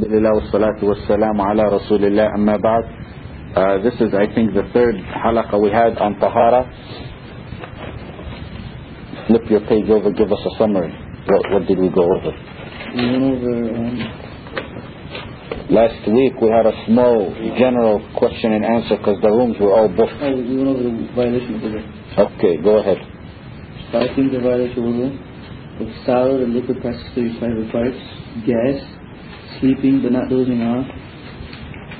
Alhamdulillah wa salatu wa salam ala Rasulillah amma ba'd. Uh, this is, I think, the third halaqa we had on Tahara. Flip your page over, give us a summary. What, what did we go over? We went over, um, Last week we had a small general question and answer because the rooms were all booked. oh, we went over the violation of the Okay, go ahead. Five things that violate the. With solid and liquid passes through private parts. Gas. Sleeping but not dozing off.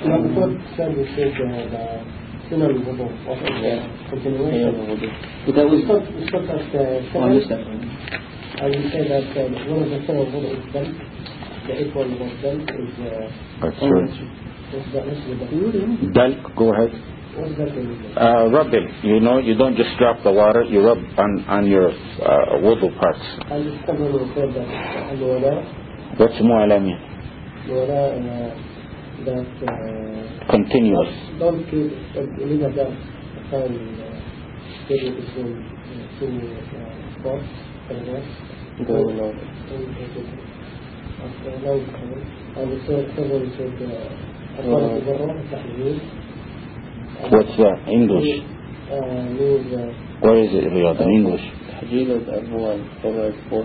Now, the first said we said uh, the sunnah al-wudu, what is the continuation? But that was We spoke, we spoke at uh, on this seven, step. and we said that uh, one of the sunnah al-wudu is done. The eighth one was done is, uh, That's Oh, right. that? Dalk, go ahead. What's that mean? Uh, rubbing. You know, you don't just drop the water, you rub on, on your uh, wudu parts. And this someone who said that What's mu'alami? al-wala, ولا that uh, continuous don't keep don't that file schedule between two What's that? English? Uh, Where is it, Riyadh? English? تحليل الأموال for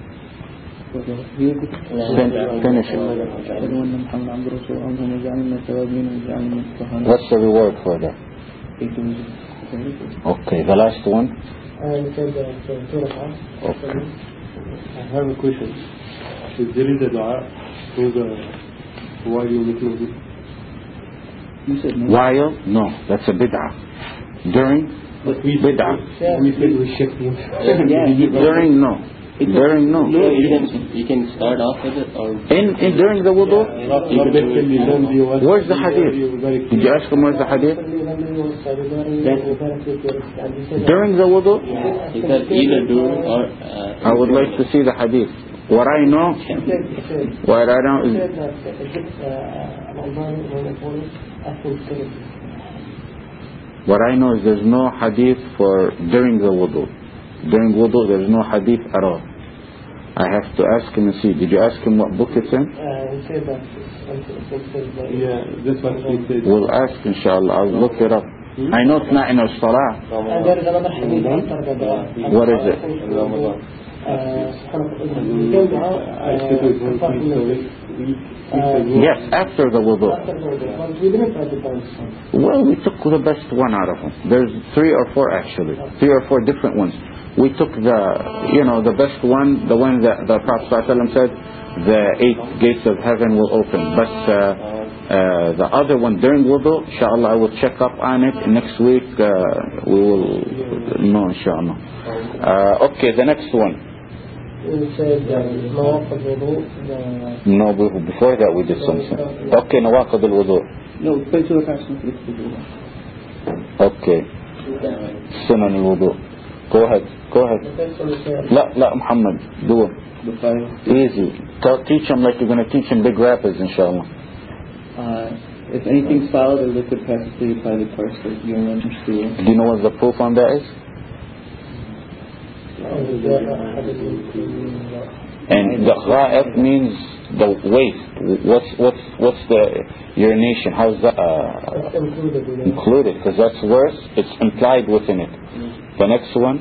What's the reward for that? Okay, the last one. And said that uh, two rak'ahs. Okay. I have a question. If there is a dua through the while you making wudu, You said no. While? No, that's a bid'ah. During? we Bid'ah. we said we check. Yeah, During? No. During? No. No, you can, you can start off with it or In, in during the wudu? Where's the hadith? Did you ask him where's the hadith? During the wudu? He said either during or uh, I would like to see the hadith. What I know, what I know is What I know is there's no hadith for during the wudu. During wudu there's no hadith at all. I have to ask him and see. Did you ask him what book it's in? Yeah, that's what he said. We'll ask inshallah. I'll look it up. I know it's not in our salah. And there is another hadith after the dua. What is it? Uh, I said we don't apart from so the- we we Uh, said Yes, after the wudu. after the wudu. But we didn't write it down. so. Well, we took the best one out of them. There's three or four actually. Three or four different ones we took the, you know, the best one, the one that the Prophet ﷺ said, the eight gates of heaven will open. But uh, uh, the other one during wudu, inshallah, I will check up on it. Next week, uh, we will know, inshallah. Uh, okay, the next one. No, before that we did something. Okay, no al-wudu. No, go Okay. Sunan al-wudu. Go ahead, go ahead. the first one we said لا لا محمد do it The five. easy Tell, teach them like you're going to teach them big rappers inshallah Uh, if anything solid or liquid passes through your private parts like urine or stool, do you know what the proof on that is and the ghaib means the waste what's what's what's the urination how's that uh, That's included in it. included because that's worse it's implied within it the next one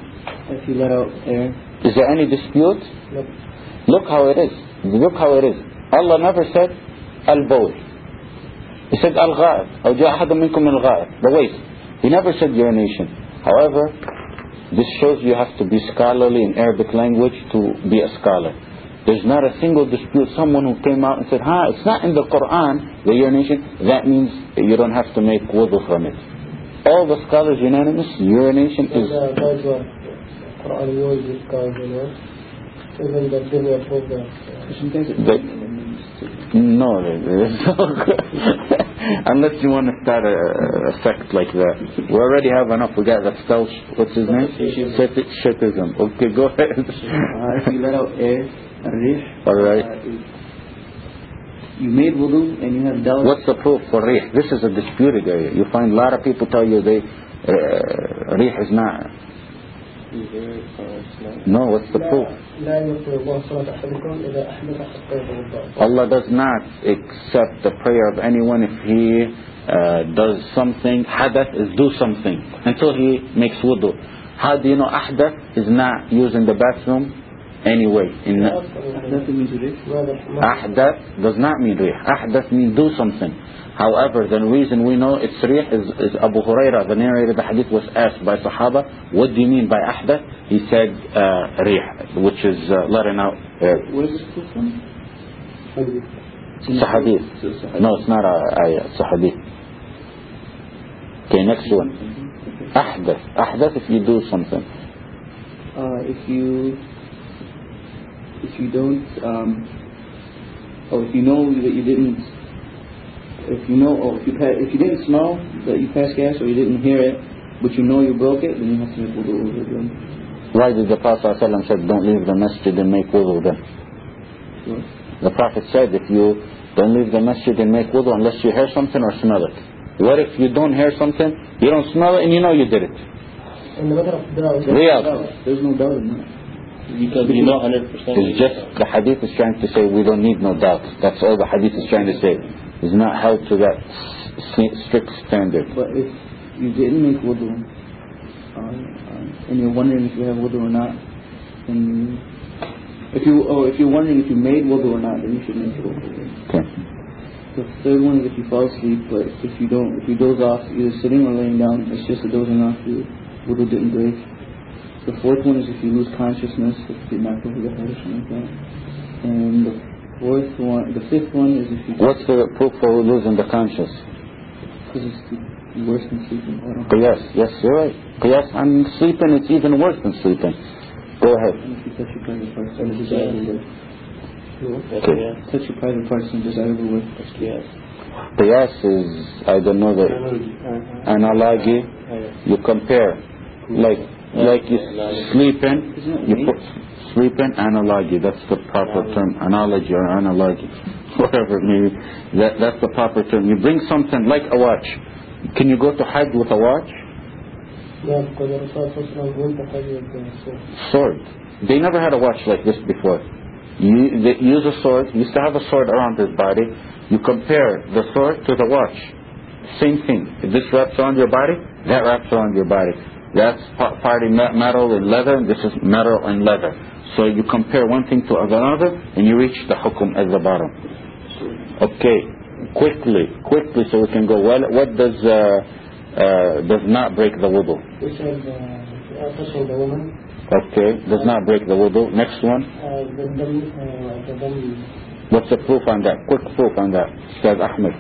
if you let out air, is there any dispute Look, look how it is look how it is Allah never said al-bawl He said al-ghaib أو جاء أحد منكم من الغائب the waste he never said urination however this shows you have to be scholarly in Arabic language to be a scholar there's not a single dispute someone who came out and said ha it's not in the Quran the urination that means you don't have to make wudu from it all the scholars unanimous urination is the those were Quran used this you know. Even the Dunya prove that. uh, because you guys are But- and then you just No, unless you want to start a, a sect like that. We already have enough. We got the Stel, what's his name? Shit- Shitism. Okay, go ahead. Uh, if you let out air, rih, All right you made wudu and you have done. What's the proof for rih? This is a disputed area. You find a lot of people tell you they uh, rih is not. No, what's the proof? Allah does not accept the prayer of anyone if he uh, does something. Hadath is do something until he makes wudu. How do you know ahdath is not using the bathroom? Anyway? In That ahdath does not mean rih. Ahdath means do something. However, the reason we know it's rih is, is Abu Huraira, the narrator of the hadith, was asked by Sahaba, what do you mean by ahdath? He said uh, rih, which is uh, letting out air. Where is this from? It's hadith. It's a hadith. No, it's not a ayah. It's a hadith. Okay, next one. Ahdath. Ahdath if you do something. Uh, if you if you don't, um, or if you know that you didn't, if you know, or if you if you didn't smell that you passed gas, or you didn't hear it, but you know you broke it, then you have to make wudu over them. Why did the Prophet ﷺ said, don't leave the masjid and make wudu? Yes. The Prophet said, if you don't leave the masjid and make wudu unless you hear something or smell it. What if you don't hear something, you don't smell it, and you know you did it? In the matter of doubt, there's, no doubt. there's no doubt in that. Because you know 100% It's just the hadith is trying to say we don't need no doubt. That's all the hadith is trying to say. It's not held to that s- strict standard. But if you didn't make wudu uh, uh, and you're wondering if you have wudu or not, then if you or if you're wondering if you made wudu or not, then you should make wudu. Okay. The third one is if you fall asleep, but if you don't, if you doze off, either sitting or laying down, it's just a dozing off, your wudu didn't break. The fourth one is if you lose consciousness, if you're not going to get or something like that. And the fourth one, the fifth one is if you What's the proof for losing the conscious? because it's worse than sleeping. I yes, you're right. Yes, I'm sleeping, it's even worse than sleeping. Go ahead. And if you touch your private parts in a desirable way. That's Okay. yes. Touch your private parts in a desirable way. Yes. Qiyas is, I don't know the analogy. Uh, uh, uh. You compare, like, like you sleep in, you put sleep in analogy. That's the proper term, analogy or analogy, whatever. Maybe that that's the proper term. You bring something like a watch. Can you go to Hajj with a watch? Yeah, because Sword. They never had a watch like this before. You they use a sword. Used to have a sword around his body. You compare the sword to the watch. Same thing. If this wraps around your body, that wraps around your body. That's partly metal and leather, this is metal and leather. So you compare one thing to another, and you reach the hukum at the bottom. Okay, quickly, quickly, so we can go. Well, what does uh, uh, does not break the wudu? We said uh, the woman. Okay, does not break the wudu. Next one. Uh, the, uh, the, What's the proof on that? Quick proof on that, says Ahmed.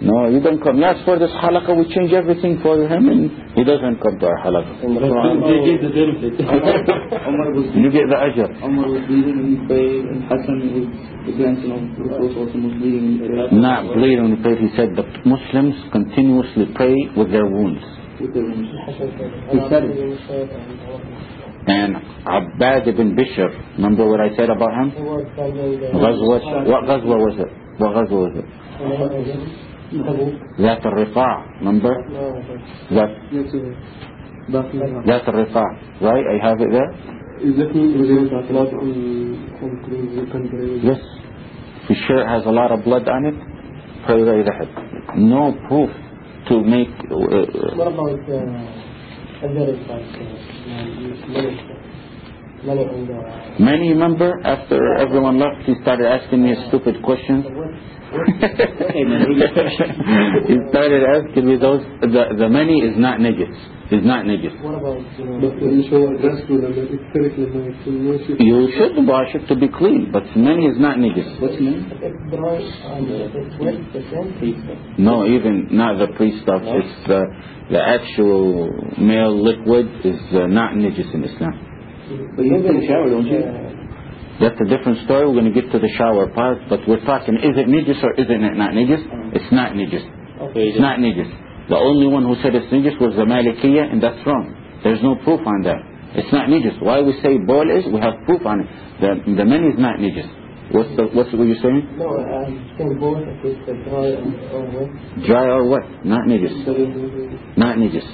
No, you don't come. Yes, for this halaqa, we change everything for him, and he doesn't come to our halaqa. they give the benefit. you get the ajr. Umar was bleeding when he prayed, and Hassan was the grandson of Rasul. Not bleeding when he prayed, he said, but Muslims continuously pray with their wounds. With their wounds. He said it. And Abbad ibn Bishr, remember what I said about him? What Ghazwa was it? What Ghazwa was it? ذات الرقاع منظر ذات ذات الرفاع right I have it there yes The shirt has a lot of blood on it pray right ahead no proof to make uh, Many remember after everyone left, he started asking me a stupid question. he started asking me those. The, the money is not najis. Is not najis. What about You should wash it to be clean, but money is not najis. What's? No, even not the pre stuff. It's the the actual male liquid is uh, not najis in Islam. But you take a shower, don't you? That's a different story. We're going to get to the shower part, but we're talking, is it nijis or isn't it not nijis? It's not nijis. Okay, It's not nijis. The only one who said it's nijis was the Malikiya, and that's wrong. There's no proof on that. It's not nijis. Why we say boil is, we have proof on it. The, the many is not nijis. What's the, what's what were you saying? No, I'm saying both if uh, dry or wet. Dry or what? Not nijis. Not nijis.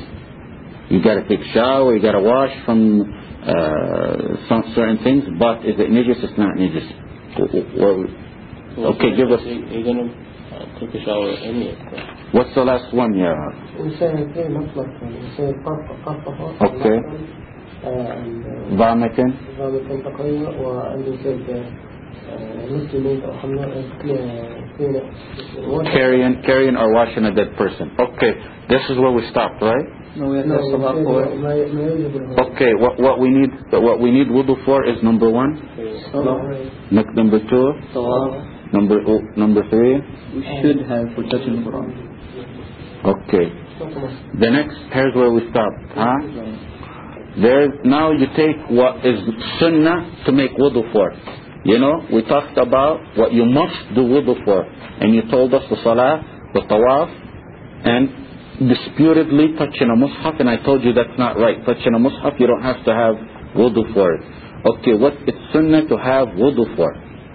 You gotta take shower, you gotta wash from uh, some certain things, but is it nijis? It's not nijis. W- w- So Okay, give us- You're going to uh, take a shower anyway. What's the last one, yeah? ويساهم في مطلق يعني يساهم قط قطه Okay. Vomiting? ضابط تقريبا وعنده زاد مسلمين أو حملة Carrying, carrying or washing a dead person. Okay, this is where we stopped, right? No, we have no. Okay, what, what we need what we need wudu for is number one, number two, number oh, number three. We should have for touching Quran. Okay. The next here's where we stop. Huh? There now you take what is sunnah to make wudu for. You know, we talked about what you must do wudu for, and you told us the salah, the tawaf, and disputedly touching a mushaf, and I told you that's not right. Touching a mushaf, you don't have to have wudu for it. Okay, what it's sunnah to have wudu for?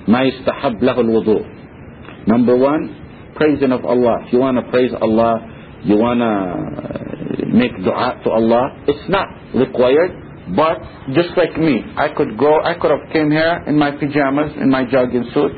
ما يستحب له الوضوء. Number one, praising of Allah. If you want to praise Allah, you want to make dua to Allah, it's not required, but just like me, I could go, I could have came here in my pajamas, in my jogging suit,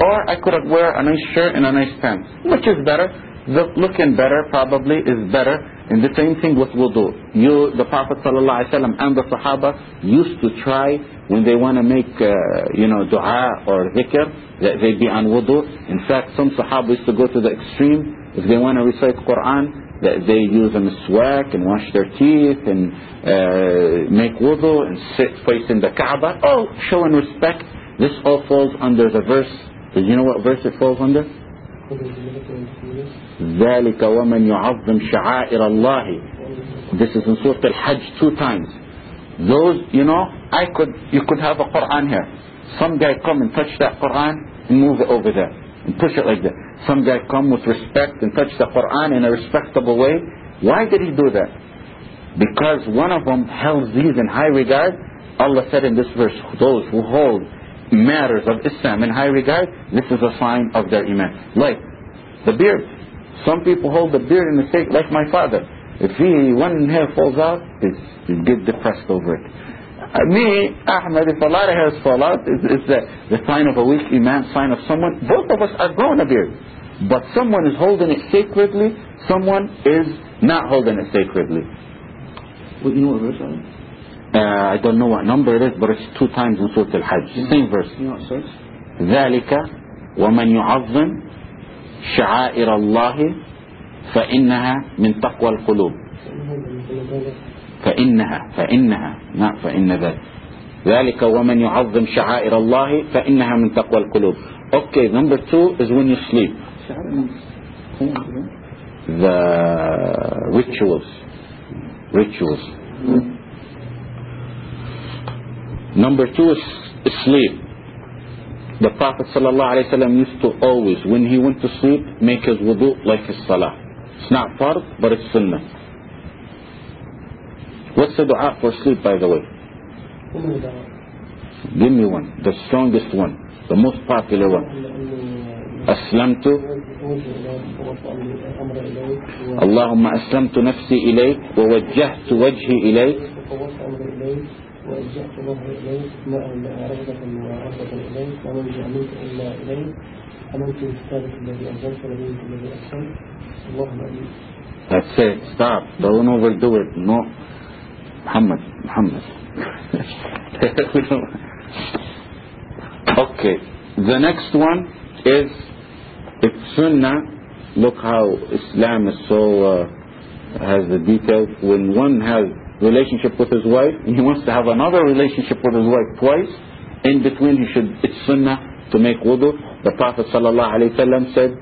or I could have wear a nice shirt and a nice pants. Which is better? Looking better probably is better. And the same thing with wudu. You, the Prophet ﷺ and the Sahaba used to try when they want to make, uh, you know, dua or dhikr, that they be on wudu. In fact, some Sahaba used to go to the extreme. If they want to recite Quran, that they use a miswak and wash their teeth and uh, make wudu and sit facing the Kaaba. Oh, showing respect. This all falls under the verse. Do you know what verse it falls under? ذلك ومن يعظم شعائر الله This is in Surah Al-Hajj two times. Those, you know, I could, you could have a Quran here. Some guy come and touch that Quran and move it over there and push it like that. Some guy come with respect and touch the Quran in a respectable way. Why did he do that? Because one of them held these in high regard. Allah said in this verse, those who hold matters of Islam in high regard, this is a sign of their iman. Like the beard. Some people hold the beard in the state, like my father. If he one hair falls out, he get depressed over it. Uh, me, Ahmed, if a lot of hairs fall out, it's, it's the, the sign of a weak iman, sign of someone. Both of us are growing a beard. But someone is holding it sacredly, someone is not holding it sacredly. Well, you know what verse that is? Uh, I don't know what number it is, but it's two times in Surah Al-Hajj. Same verse. You know what it says? ذلك ومن يعظم شعائر الله فإنها من تقوى القلوب فإنها فإنها not فإن ذلك ذلك ومن يعظم شعائر الله فإنها من تقوى القلوب Okay, number two is when you sleep. Shahada means homes, right? The rituals. Rituals. Number two is sleep. The Prophet ﷺ used to always, when he went to sleep, make his wudu like his salah. It's not fard, but it's sunnah. What's the dua for sleep, by the way? Give me one. The strongest one. The most popular one. أسلمت اللهم أسلمت نفسي إليك ووجهت وجهي إليك وجهت ظهري إليك ما رغبة ورهبة إليك ومن جعلوك إلا إليك آمنت بكتابك الذي أنزلت ونبيك الذي أرسلت اللهم أمين That's it. Stop. Don't overdo it. No. Muhammad. Muhammad. okay. The next one is it's sunnah. Look how Islam is so uh, has the details. When one has relationship with his wife and he wants to have another relationship with his wife twice, in between he should it's sunnah to make wudu. The Prophet sallallahu alaihi wasallam said,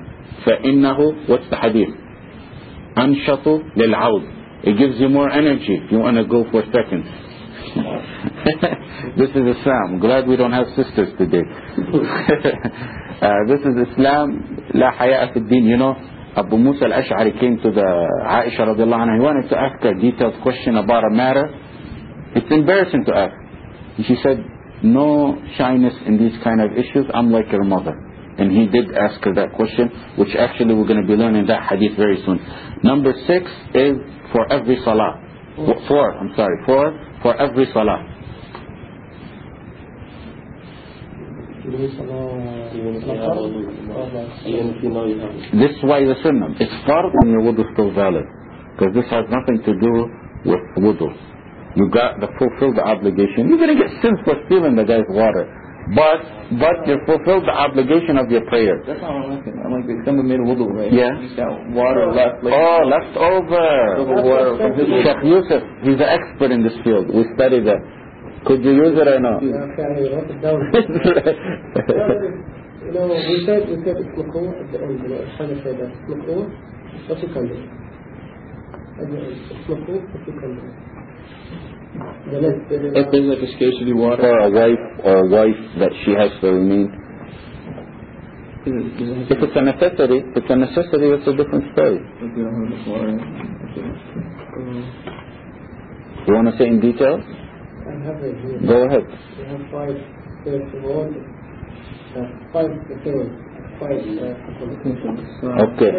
فإنه what's the hadith? أنشط للعود. It gives you more energy if you want to go for seconds. this is Islam. Glad we don't have sisters today. uh, this is Islam. لا حياء في الدين. You know, Abu Musa al-Ash'ari came to the Aisha radiallahu anha. He wanted to ask a detailed question about a matter. It's embarrassing to ask. And she said, no shyness in these kind of issues. I'm like your mother. And he did ask her that question, which actually we're going to be learning that hadith very soon. Number six is for every salah. Four, I'm sorry, four, for every salah. This is why the sunnah. It's fard and your wudu is still valid. Because this has nothing to do with wudu. You got the fulfilled the obligation. You're going to get sins for stealing the guy's water. But, but you fulfilled the obligation of your prayer. That's not what I'm asking. I'm like, someone made a wudu, right? Yeah. He's got water left. Like, Oh, left over. Over water from his wudu. Sheikh Yusuf, he's an expert in this field. We studied that. Could you use it or no? we said, we said it's the said that the. The if there's like a scarcity water? Or a wife or a wife that she has to remain if it's a necessity if it's a necessity it's a different story. You want to say in details? Go ahead. We have five, first of all, uh, five five uh, Okay.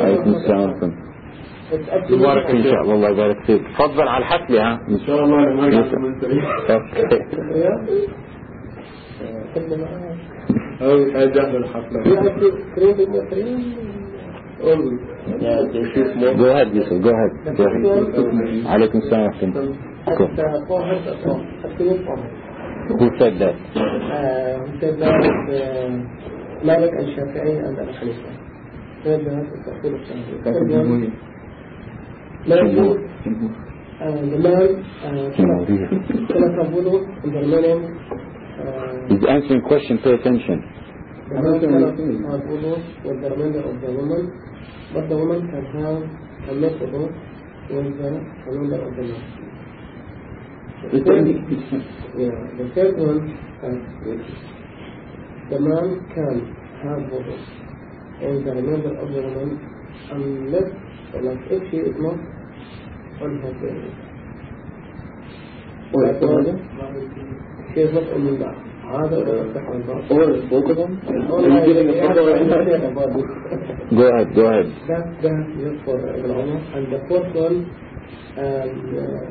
عليكم السلام ورحمة الله إن شاء الله. الله يبارك فيك. تفضل على الحفلة ها. إن شاء الله لما يجي أوكي. كلمة أو حاجة للحفلة. Go ahead, Yusuf. Go ahead. Go ahead. عليكم السلام ورحمة الله مسدد مسدد مالك الشافعي عند الخليفة لا يجوز the الشافعي لا يجوز الإمام كما تقوله البرلمان He's answering question, pay attention. The woman can have a method with the commander of the man. yeah, the third one is the man can have wudu and the remainder of the woman unless like if she is not on her period. Wait, what is it? She is not on the هذا يفتح الباب. Or both of them? Oh, Are you giving a yeah, photo right yeah, now? yeah, about this. go ahead go ahead That that is for Ibn Umar. And the fourth one, um, uh,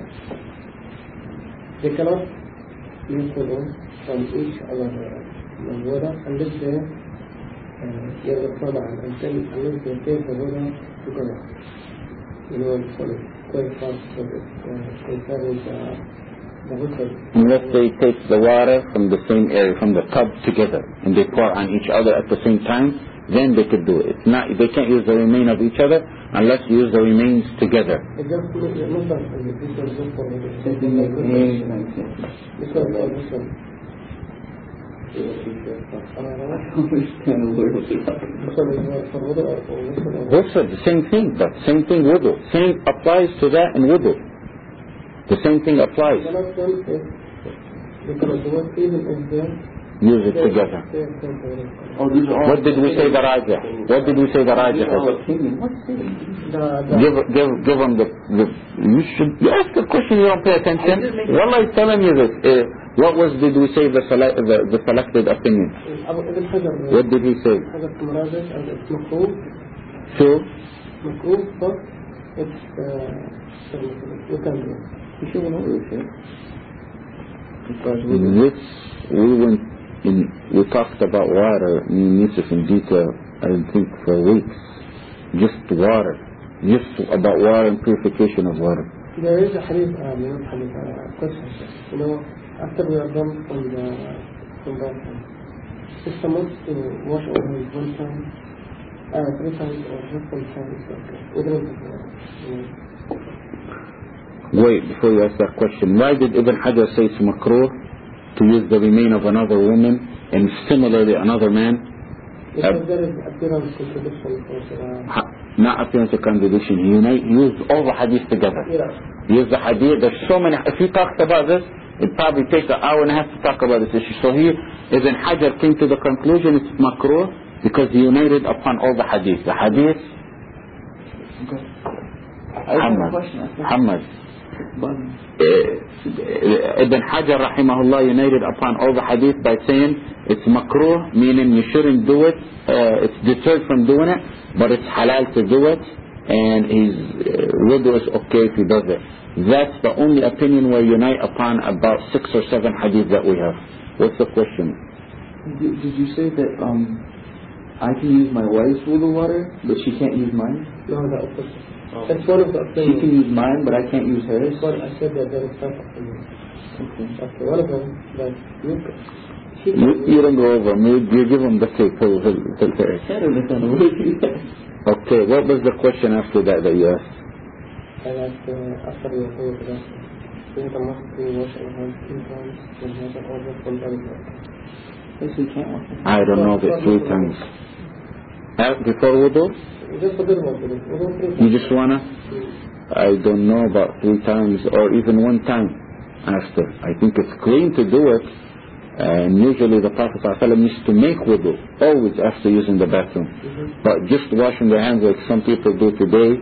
they cannot live alone from each other. The Buddha, unless they give the pradhan, until, unless they take the Buddha together. You know, for quite fast for the concerning the Unless they take the water from the same area, from the tub together, and they pour on each other at the same time, then they could do it. It's not, they can't use the remain of each other, unless you use the remains together just for the same thing, but same thing wudu. Same applies to that in wudu. The same thing applies. The last one is they cannot do it even if Use it together. they are temporary. Oh, these are all. What did we say the rajih? What did we say the rajih These are all is? opinion. What's it? The, the, Give, give, give them the, the, you should, you ask the question, you don't pay attention. Wallah is telling you this. Uh, what was, did we say the, sele- the, the selected opinion? Abu Ibn Hajar What did he say? Hajar Murajah and it's makruh, Two, makruh, but it's uh, you can do. You should know this, yeah? As far as wudu. this, we went in, we talked about water, me and Yusuf in detail, I think for weeks. Just water. Just about water and purification of water. There is a hadith, uh, hadith, uh, question. You know, after we are done from the from the is someone to wash over his one time, uh, three times or just one time, it's okay. We don't have to, you know. Wait, before you ask that question, why did Ibn Hajar say it's makruh to use the remain of another woman and similarly another man? Because there is appearance contradiction for uh, Not appearance of contradiction. He unite, used all the hadith together. yeah. Use the hadith. There's so many. If he talks about this, It'd probably takes an hour and a half to talk about this issue. So here, Ibn Hajar came to the conclusion it's makruh because he united upon all the hadith. The hadith, I have a Muhammad, question. I think. Muhammad. But Uh, Ibn Hajar rahimahullah united upon all the hadith by saying it's makruh, meaning you shouldn't do it, uh, it's deterred from doing it, but it's halal to do it, and his uh, wudu is okay if he does it. That's the only opinion we unite upon about six or seven hadith that we have. What's the question? did, did you say that um I can use my wife's wudu water, but she can't use mine? No, the opposite. That's one of the She can use mine, but I can't use hers. What I said that there is opinions. Okay. Okay, one of them, that you, You, you don't go over him, you, you give him the. I don't understand the word. Okay, what was the question after that that you asked? I asked uh, after you to that, then the must to wash your hands three times and have an order from the Yes, we can't. I don't know the three times. Before wudu? You just wanna? I don't know about three times or even one time after. I think it's clean to do it. And usually the Prophet ﷺ used to make wudu, always after using the bathroom. But just washing the hands like some people do today,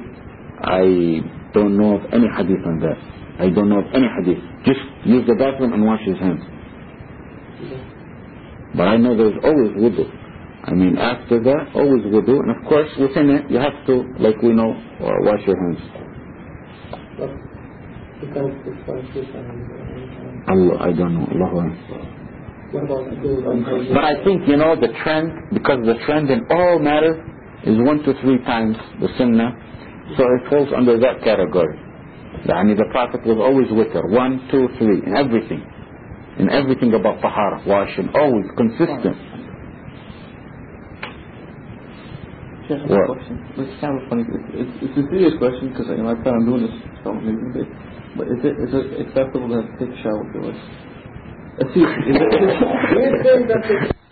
I don't know of any hadith on that. I don't know of any hadith. Just use the bathroom and wash his hands. But I know there's always wudu. I mean, after that, always wudu. And of course, within it, you have to, like we know, uh, wash your hands. Allah, I don't know. But I think, you know, the trend, because the trend in all matters is one to three times the sunnah, so it falls under that category. Yani the Prophet was always with her, one, two, three, in everything. In everything about tahara, washing, always consistent. Sheikh, I What? a question. It's kind of funny. It's, it's, it's a serious question because you know, I plan on doing this so maybe. But is it is it acceptable to take a shower with your wife? Uh, seriously, is it,